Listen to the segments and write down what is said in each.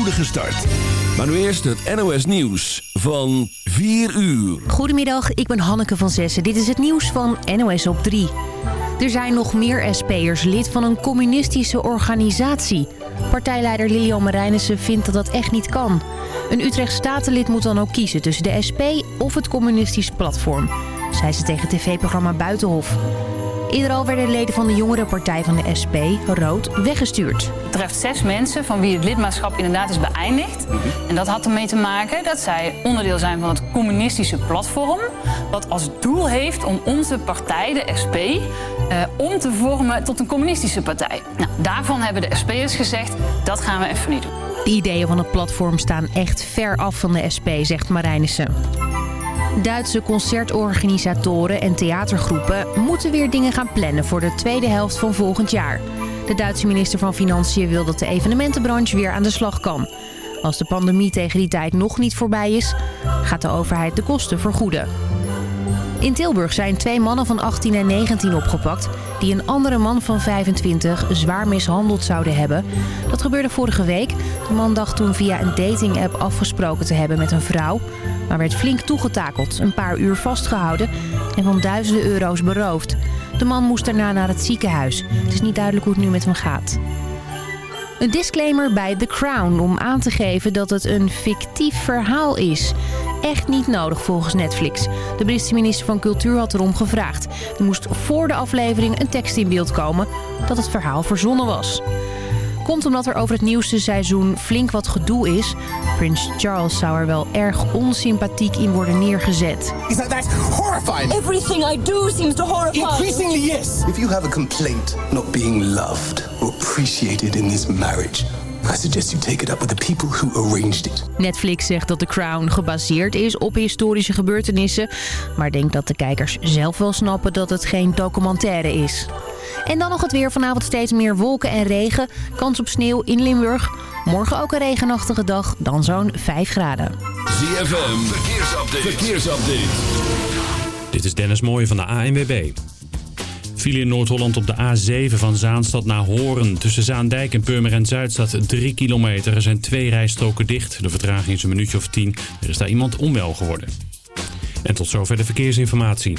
spoedige start. Maar nu eerst het NOS Nieuws van 4 uur. Goedemiddag, ik ben Hanneke van Zessen. Dit is het nieuws van NOS op 3. Er zijn nog meer SP'ers lid van een communistische organisatie. Partijleider Lilian Marijnissen vindt dat dat echt niet kan. Een Utrecht Statenlid moet dan ook kiezen tussen de SP of het communistisch platform. Zei ze tegen tv-programma Buitenhof. Eerder al werden leden van de jongere partij van de SP, Rood, weggestuurd. Het treft zes mensen van wie het lidmaatschap inderdaad is beëindigd. En dat had ermee te maken dat zij onderdeel zijn van het communistische platform. Dat als doel heeft om onze partij, de SP, eh, om te vormen tot een communistische partij. Nou, daarvan hebben de SP'ers gezegd, dat gaan we even niet doen. De ideeën van het platform staan echt ver af van de SP, zegt Marijnissen. Duitse concertorganisatoren en theatergroepen moeten weer dingen gaan plannen voor de tweede helft van volgend jaar. De Duitse minister van Financiën wil dat de evenementenbranche weer aan de slag kan. Als de pandemie tegen die tijd nog niet voorbij is, gaat de overheid de kosten vergoeden. In Tilburg zijn twee mannen van 18 en 19 opgepakt... die een andere man van 25 zwaar mishandeld zouden hebben. Dat gebeurde vorige week. De man dacht toen via een dating-app afgesproken te hebben met een vrouw... maar werd flink toegetakeld, een paar uur vastgehouden... en van duizenden euro's beroofd. De man moest daarna naar het ziekenhuis. Het is niet duidelijk hoe het nu met hem gaat. Een disclaimer bij The Crown om aan te geven dat het een fictief verhaal is. Echt niet nodig volgens Netflix. De Britse minister van Cultuur had erom gevraagd. Er moest voor de aflevering een tekst in beeld komen dat het verhaal verzonnen was. Komt omdat er over het nieuwste seizoen flink wat gedoe is. Prins Charles zou er wel erg onsympathiek in worden neergezet. Is that that's horrifying? Everything I do seems to horrify. Increasingly, yes. If you have a complaint not being loved or appreciated in this marriage, I suggest you take it up with the people who arranged it. Netflix zegt dat The Crown gebaseerd is op historische gebeurtenissen... maar denkt dat de kijkers zelf wel snappen dat het geen documentaire is. En dan nog het weer. Vanavond steeds meer wolken en regen. Kans op sneeuw in Limburg. Morgen ook een regenachtige dag. Dan zo'n 5 graden. ZFM, verkeersupdate. verkeersupdate. Dit is Dennis Mooij van de ANWB. File in Noord-Holland op de A7 van Zaanstad naar Horen. Tussen Zaandijk en Purmerend Zuid staat 3 kilometer. Er zijn twee rijstroken dicht. De vertraging is een minuutje of 10. Er is daar iemand onwel geworden. En tot zover de verkeersinformatie.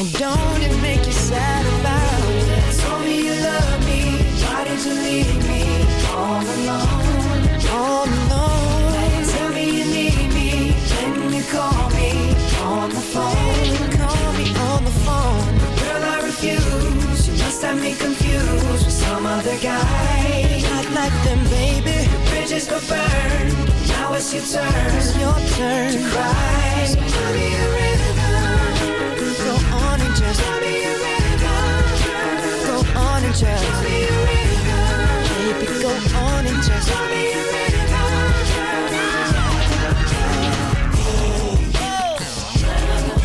And don't it make you sad about it? Told me you love me. Why did you leave me all alone? All alone. Now you tell me you need me. When you call me on the phone. Call me on the phone. Girl, I refuse. You must have me confused with some other guy. Not like them, baby. Bridges go burn. Now it's your turn. It's your turn to cry. So tell me a river. Go on and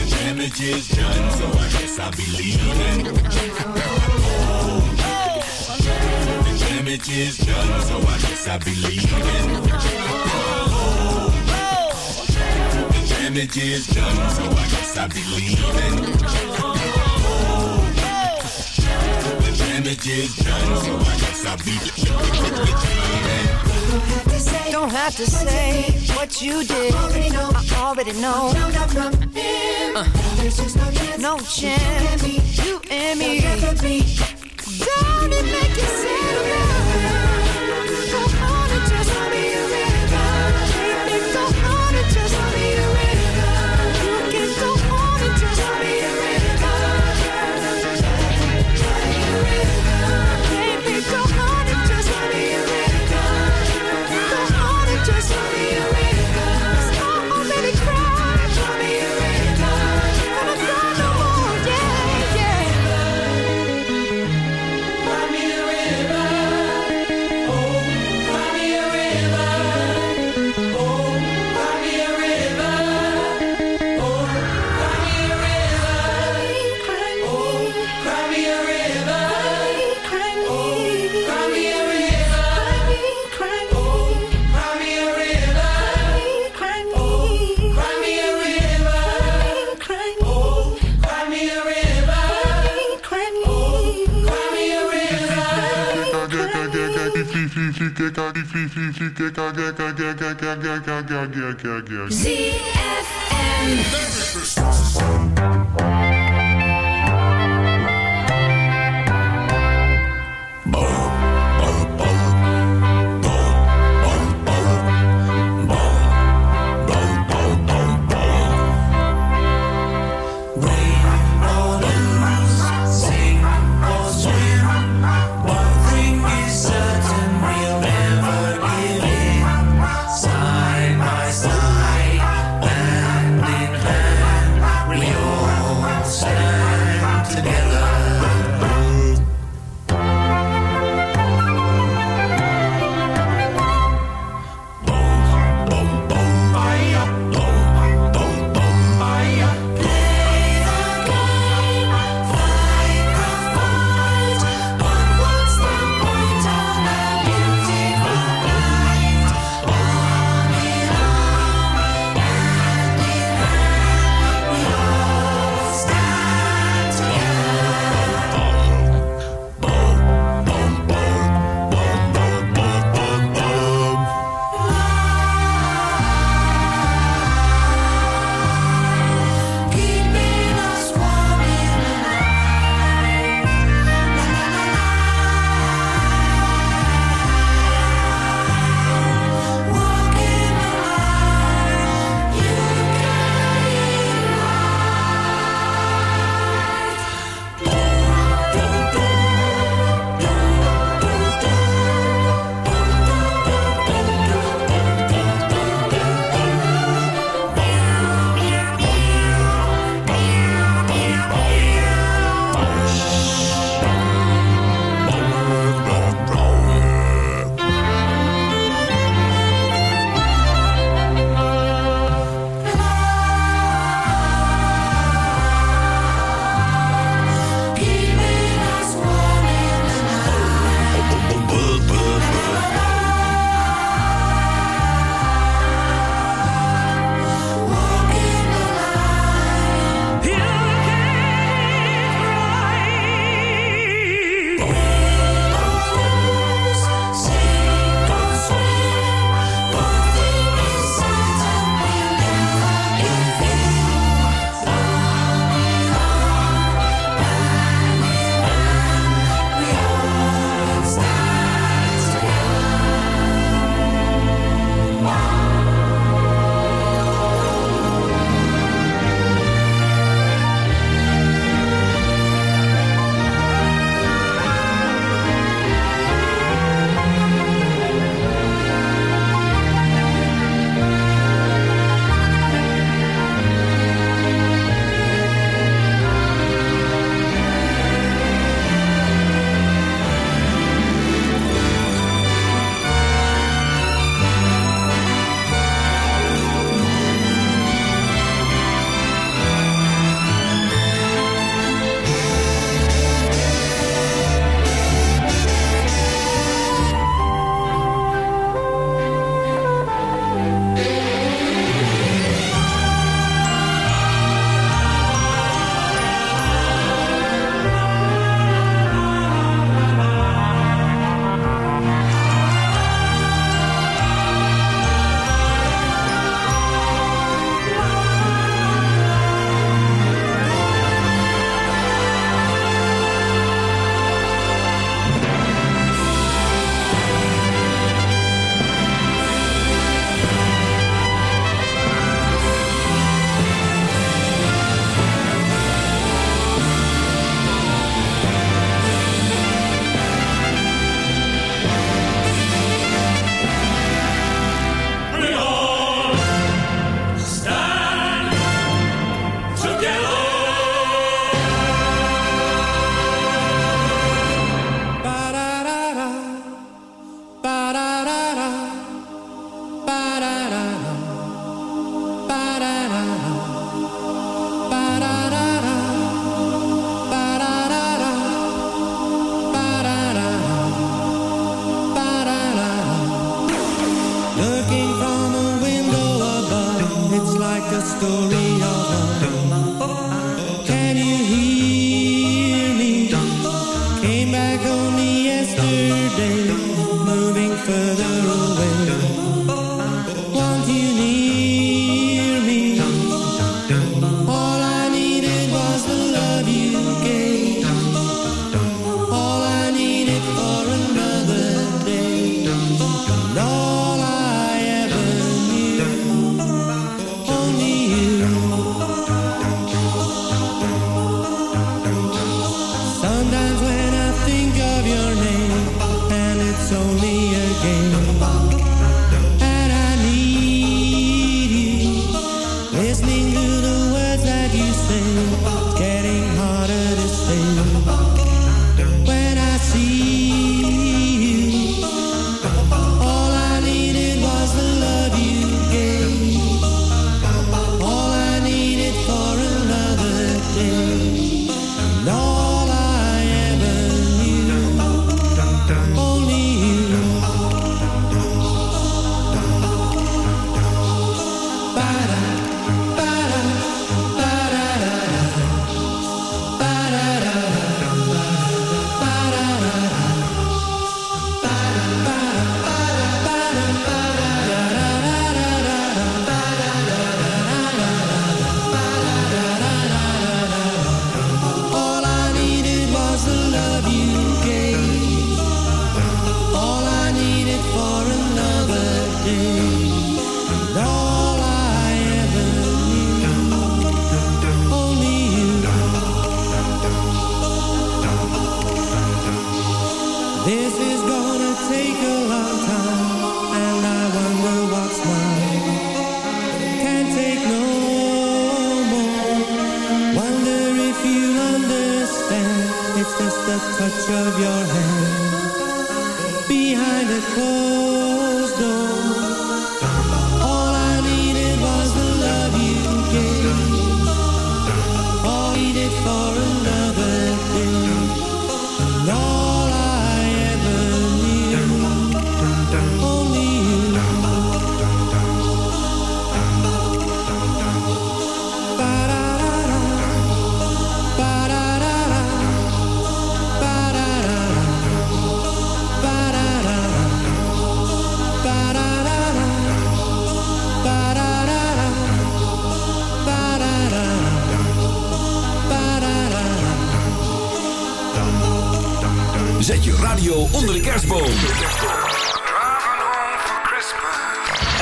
damage is done, so I guess I'll be leaving. The damage is done, so I guess I'll be leaving. The damage is done, so I guess I'll be leaving. I. Don't have to say what you did. I already know. Know. Uh, no chance. You and me. Don't it make you sad? ZFM.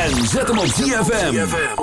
En zet hem op ZFM.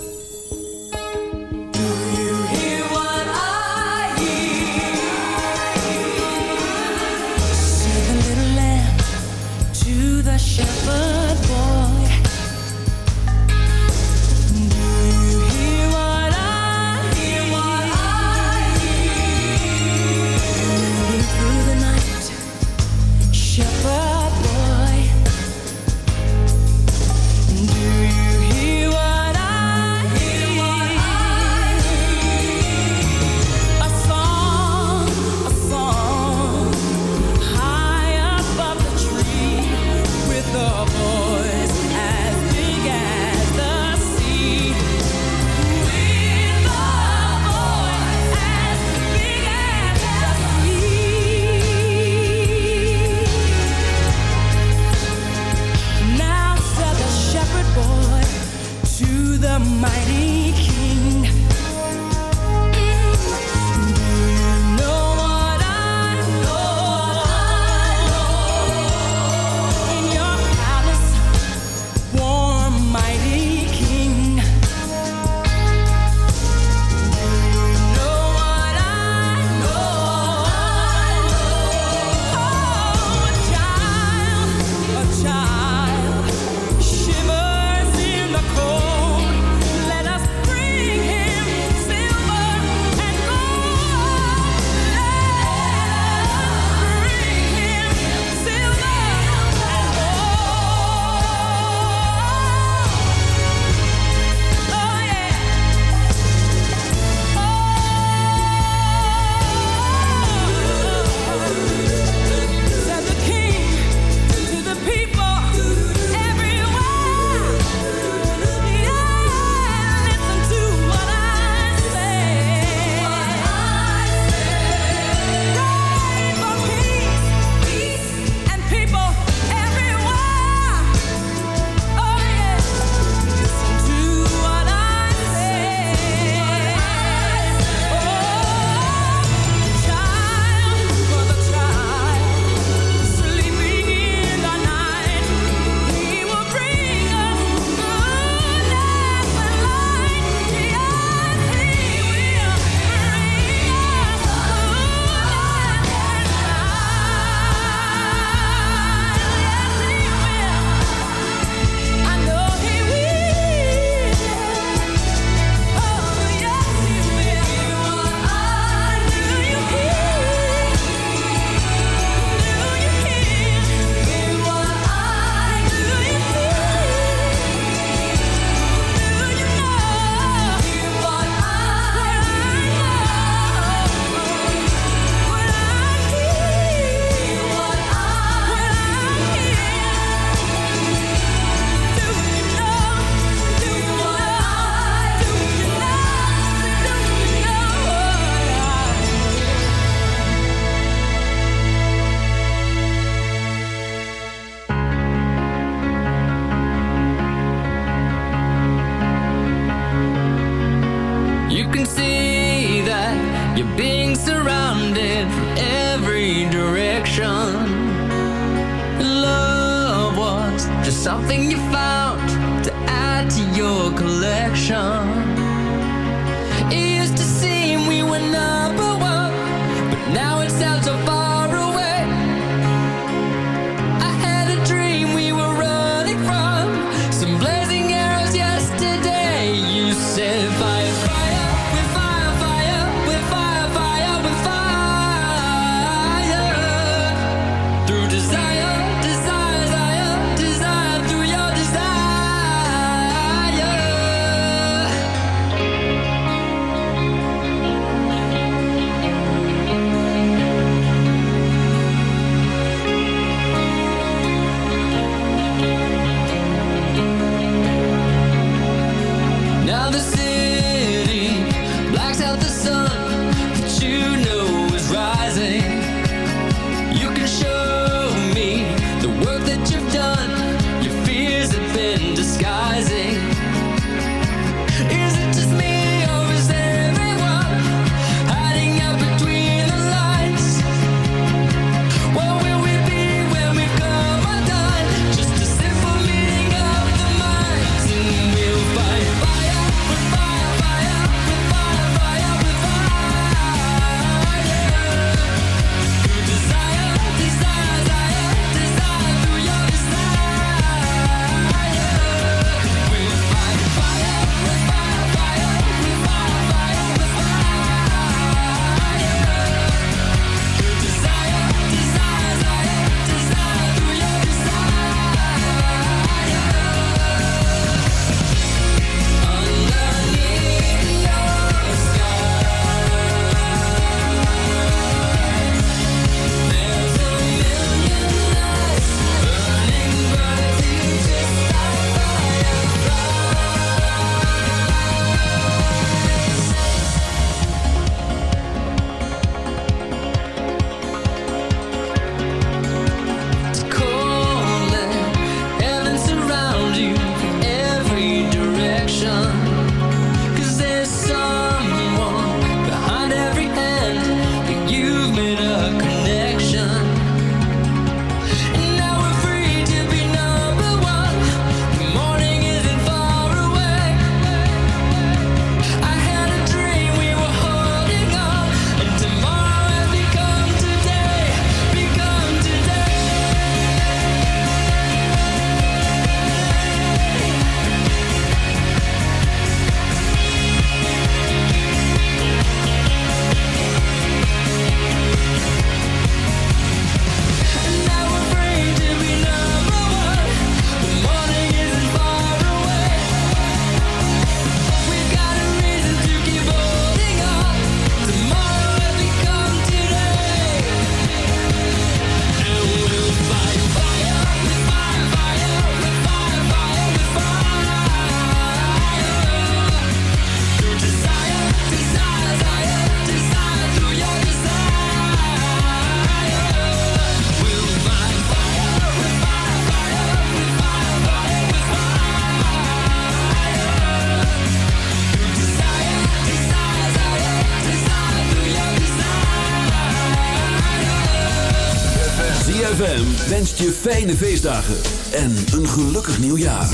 Fijne feestdagen en een gelukkig nieuwjaar.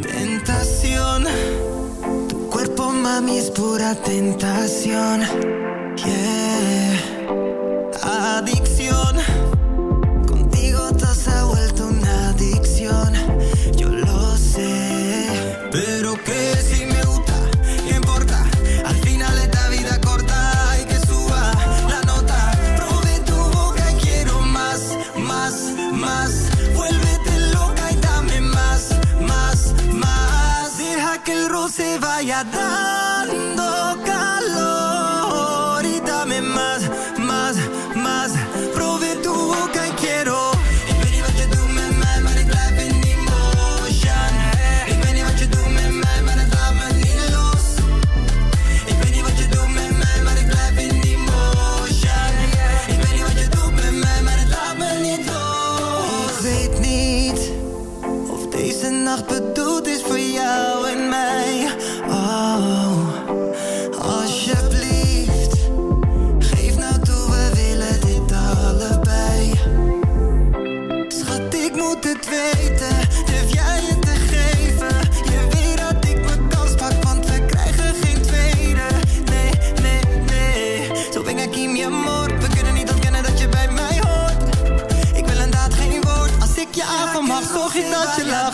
Tentación, tu cuerpo mami es pura tentación. Nacht bedoeld is voor jou en mij. Oh, alsjeblieft. Geef nou toe, we willen dit allebei. Schat, ik moet het weten. Durf jij het te geven? Je weet dat ik mijn kans pak, want we krijgen geen tweede. Nee, nee, nee. Zo ben ik in je amor. We kunnen niet ontkennen dat je bij mij hoort. Ik wil inderdaad geen woord. Als ik je avond mag, zorg je dat je lacht.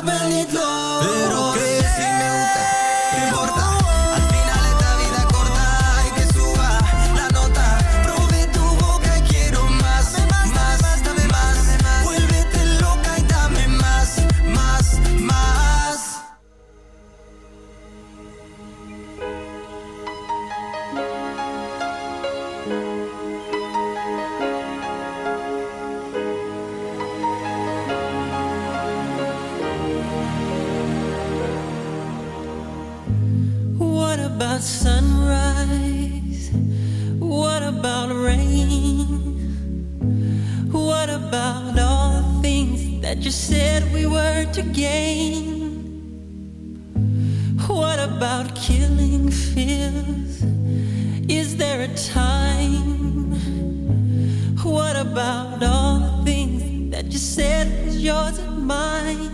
me said we were to gain? What about killing fears? Is there a time? What about all the things that you said was yours and mine?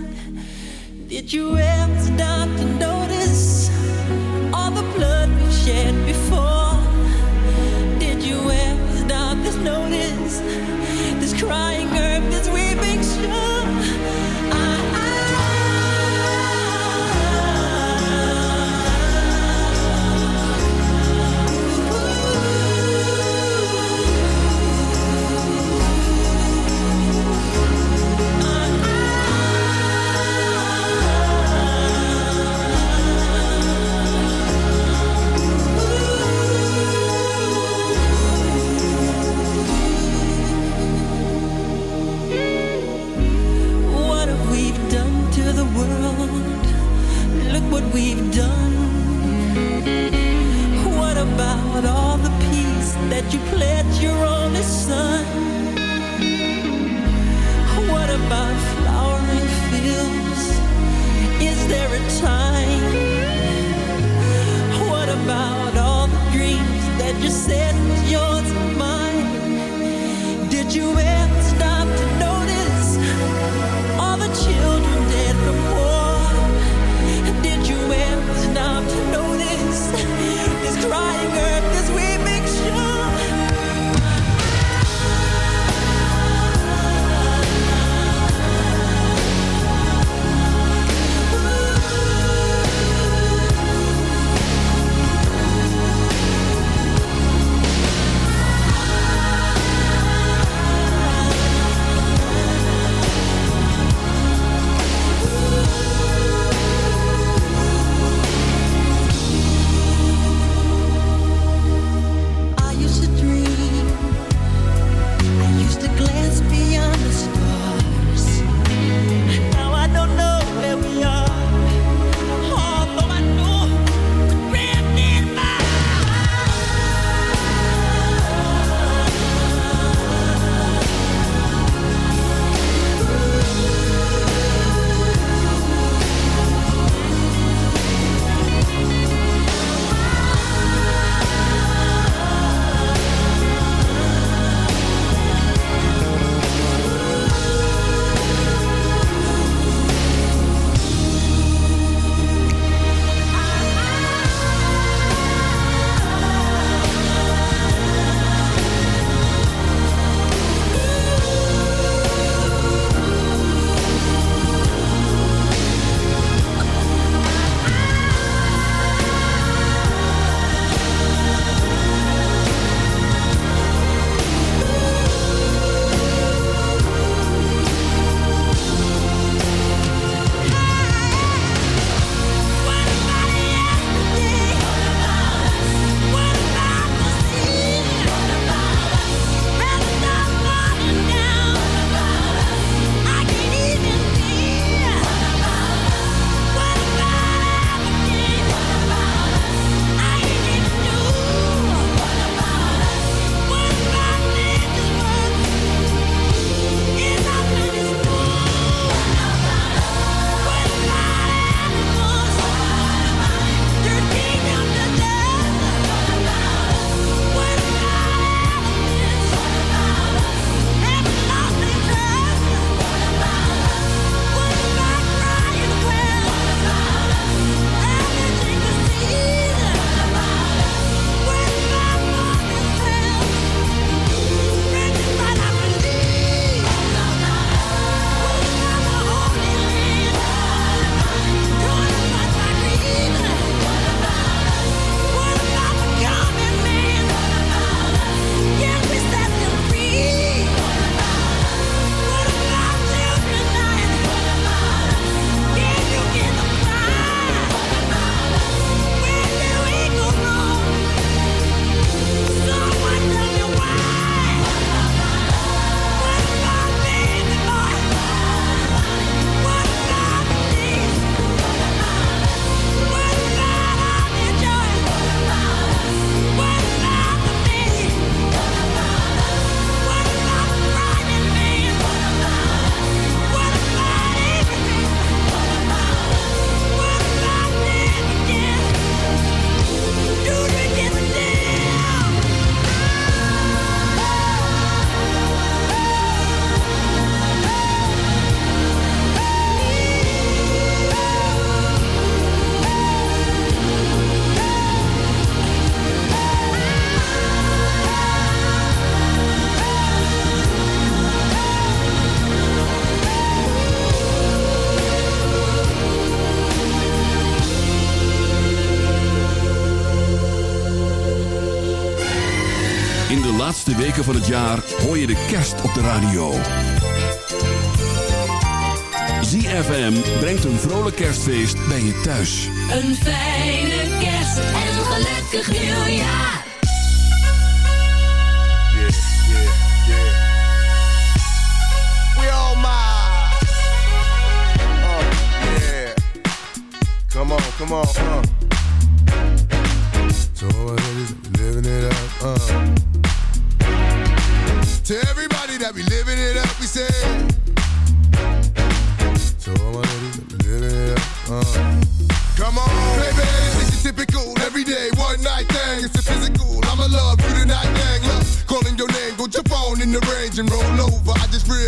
Did you ever stop to notice all the blood we've shed before? Did you ever stop to notice this crying earth, this weeping shore? You pledged your only son? Laatste weken van het jaar hoor je de kerst op de radio. ZFM brengt een vrolijk kerstfeest bij je thuis. Een fijne kerst en een gelukkig nieuwjaar. Yeah, yeah, yeah. We all mine. Oh, yeah. Come on, come on, uh. So all my ladies living it up, uh. To everybody that be living it up, we say. So all my ladies that be living it up, uh. Come on, baby, it's your typical everyday one night thing. It's a physical. I'ma love you tonight, dang. Look, calling your name, go jump on in the range and roll over. I just really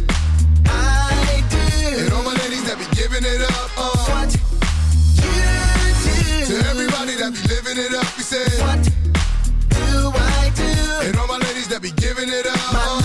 I. And all my ladies that be giving it up. Uh. What you do. To everybody that be living it up, we say. What do I do? And all my ladies that be giving it up. My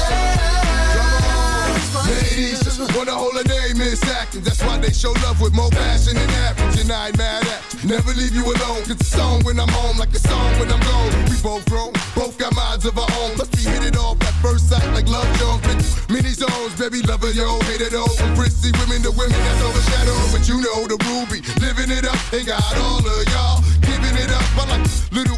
Ladies, wanna hold a name Miss Atkins. That's why they show love with more passion than average. And I ain't mad at you. Never leave you alone. It's a song when I'm home, like a song when I'm gone. We both grown, both got minds of our own. Must be hit it off first sight, like love. Been through Many zones, baby, lover, yo, hate it all. From prissy women to women that's overshadowed. But you know the ruby, living it up. Ain't got all of y'all giving it up. I like little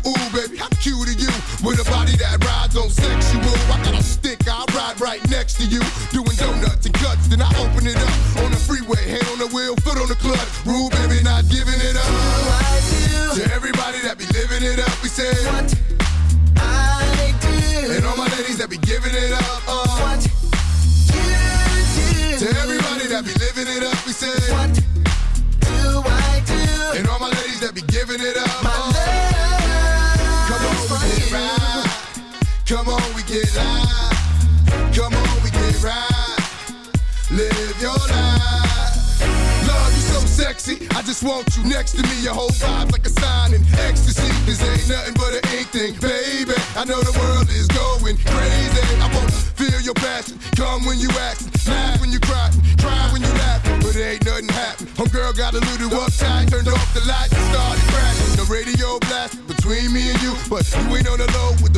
next to me. Your whole vibe's like a sign in ecstasy. This ain't nothing but an ink thing, baby. I know the world is going crazy. I wanna feel your passion. Come when you act, laugh when you cry, cry when you laugh. But it ain't nothing happen. Homegirl got little uptight, turned off the lights and started crashing. The radio blast between me and you, but you ain't on the low with the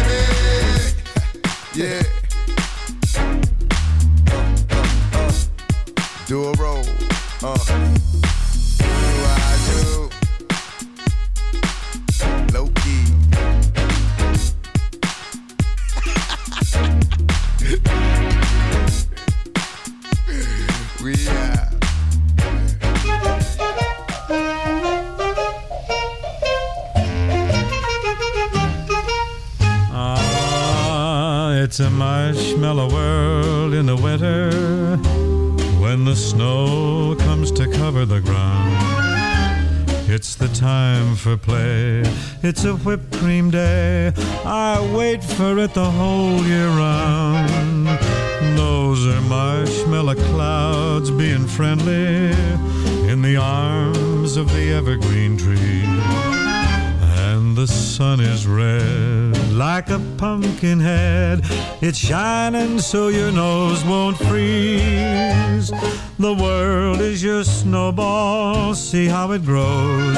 Uh. It's a whipped cream day. I wait for it the whole year round. Those are marshmallow clouds being friendly in the arms of the evergreen tree. And the sun is red like a pumpkin head. It's shining so your nose won't freeze. The world is your snowball, see how it grows.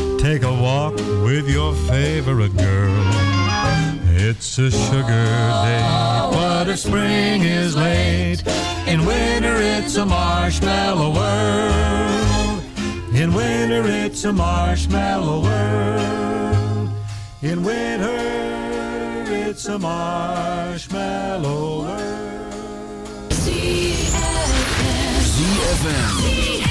Take a walk with your favorite girl. It's a sugar day, but if spring is late, in winter it's a marshmallow world. In winter it's a marshmallow world. In winter it's a marshmallow world. ZFM. He